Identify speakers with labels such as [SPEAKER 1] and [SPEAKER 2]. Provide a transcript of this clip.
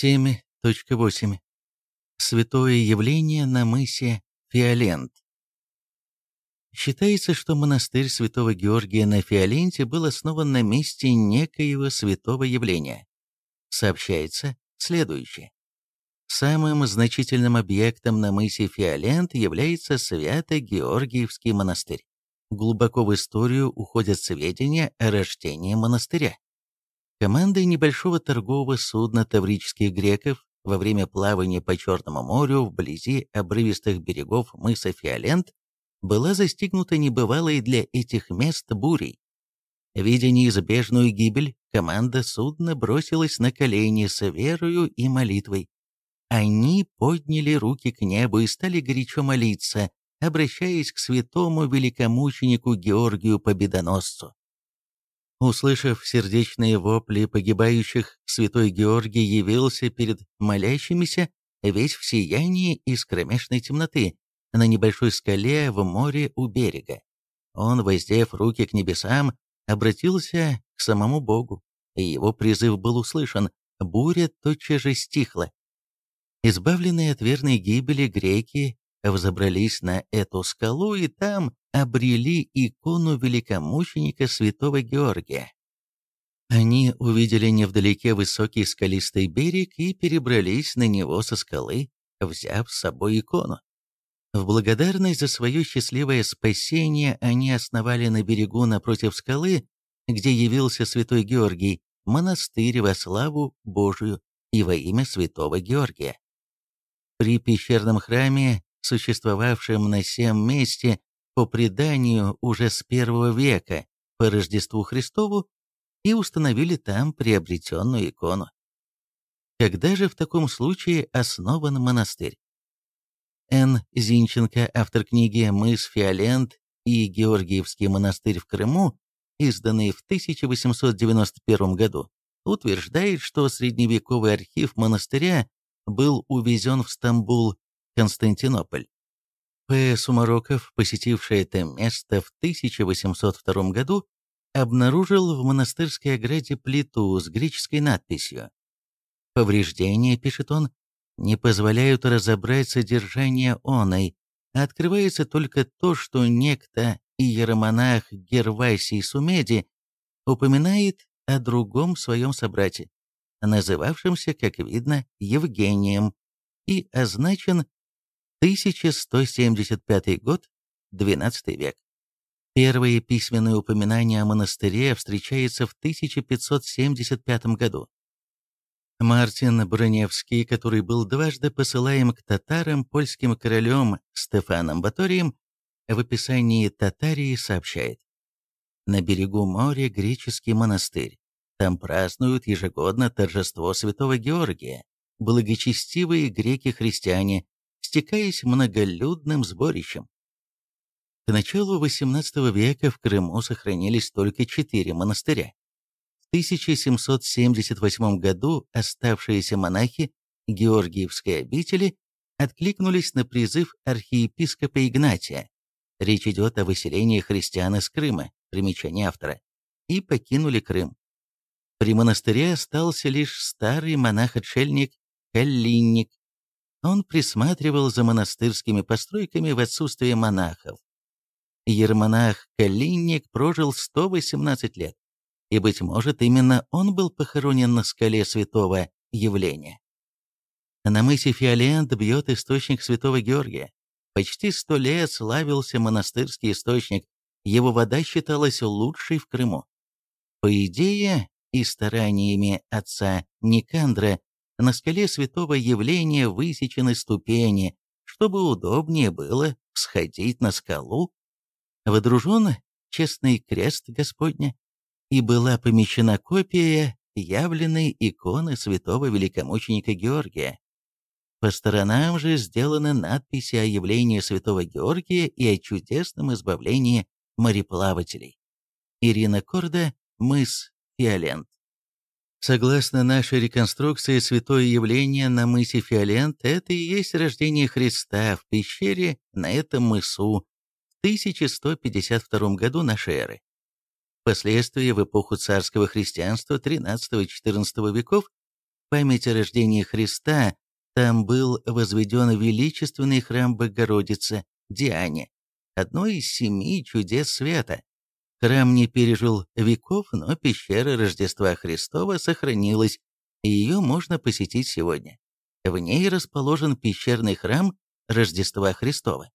[SPEAKER 1] 7.8. Святое явление на мысе Фиолент. Считается, что монастырь святого Георгия на Фиоленте был основан на месте некоего святого явления. Сообщается следующее. Самым значительным объектом на мысе Фиолент является Свято-Георгиевский монастырь. Глубоко в историю уходят сведения о рождении монастыря. Командой небольшого торгового судна таврических греков во время плавания по Черному морю вблизи обрывистых берегов мыса Фиолент была застигнута небывалой для этих мест бурей. Видя неизбежную гибель, команда судна бросилась на колени с верою и молитвой. Они подняли руки к небу и стали горячо молиться, обращаясь к святому великомученику Георгию Победоносцу. Услышав сердечные вопли погибающих, святой Георгий явился перед молящимися весь в сиянии из кромешной темноты, на небольшой скале в море у берега. Он, воздев руки к небесам, обратился к самому Богу, и его призыв был услышан, буря тотчас же стихла. Избавленные от верной гибели греки взобрались на эту скалу и там обрели икону великомученика святого Георгия. Они увидели невдалеке высокий скалистый берег и перебрались на него со скалы, взяв с собой икону. В благодарность за свое счастливое спасение они основали на берегу напротив скалы, где явился святой Георгий, монастырь во славу Божию и во имя святого Георгия. При пещерном храме существовавшем на сем месте по преданию уже с первого века по Рождеству Христову, и установили там приобретенную икону. Когда же в таком случае основан монастырь? Н. Зинченко, автор книги «Мыс Фиолент» и «Георгиевский монастырь в Крыму», изданный в 1891 году, утверждает, что средневековый архив монастыря был увезен в Стамбул Константинополь. П. Сумароков, посетивший это место в 1802 году, обнаружил в монастырской ограде плиту с греческой надписью. Повреждения, пишет он, не позволяют разобрать содержание оной, а открывается только то, что некто иеромонах Гервасий Сумеди упоминает о другом своем собрате, называвшемся, как видно, Евгением, и означен 1175 год, XII век. Первые письменные упоминания о монастыре встречаются в 1575 году. Мартин Броневский, который был дважды посылаем к татарам польским королем Стефаном Баторием, в описании Татарии сообщает. На берегу моря греческий монастырь. Там празднуют ежегодно торжество святого Георгия. Благочестивые греки-христиане, стекаясь многолюдным сборищем. К началу XVIII века в Крыму сохранились только четыре монастыря. В 1778 году оставшиеся монахи Георгиевской обители откликнулись на призыв архиепископа Игнатия. Речь идет о выселении христиан из Крыма, примечание автора, и покинули Крым. При монастыре остался лишь старый монах-отшельник Калинник, он присматривал за монастырскими постройками в отсутствие монахов. Ермонах Калинник прожил 118 лет, и, быть может, именно он был похоронен на скале святого явления. На мысе Фиолент бьет источник святого Георгия. Почти сто лет славился монастырский источник, его вода считалась лучшей в Крыму. По идее, и стараниями отца Никандра на скале святого явления высечены ступени, чтобы удобнее было сходить на скалу. Водружен честный крест Господня, и была помещена копия явленной иконы святого великомученика Георгия. По сторонам же сделаны надписи о явлении святого Георгия и о чудесном избавлении мореплавателей. Ирина Корда, мыс Фиолент. Согласно нашей реконструкции, святое явление на мысе Фиолент – это и есть рождение Христа в пещере на этом мысу в 1152 году нашей эры. Впоследствии, в эпоху царского христианства XIII-XIV веков, память о рождении Христа там был возведен величественный храм Богородицы, Диане, одной из семи чудес света. Храм не пережил веков, но пещера Рождества Христова сохранилась, и ее можно посетить сегодня. В ней расположен пещерный храм Рождества Христова.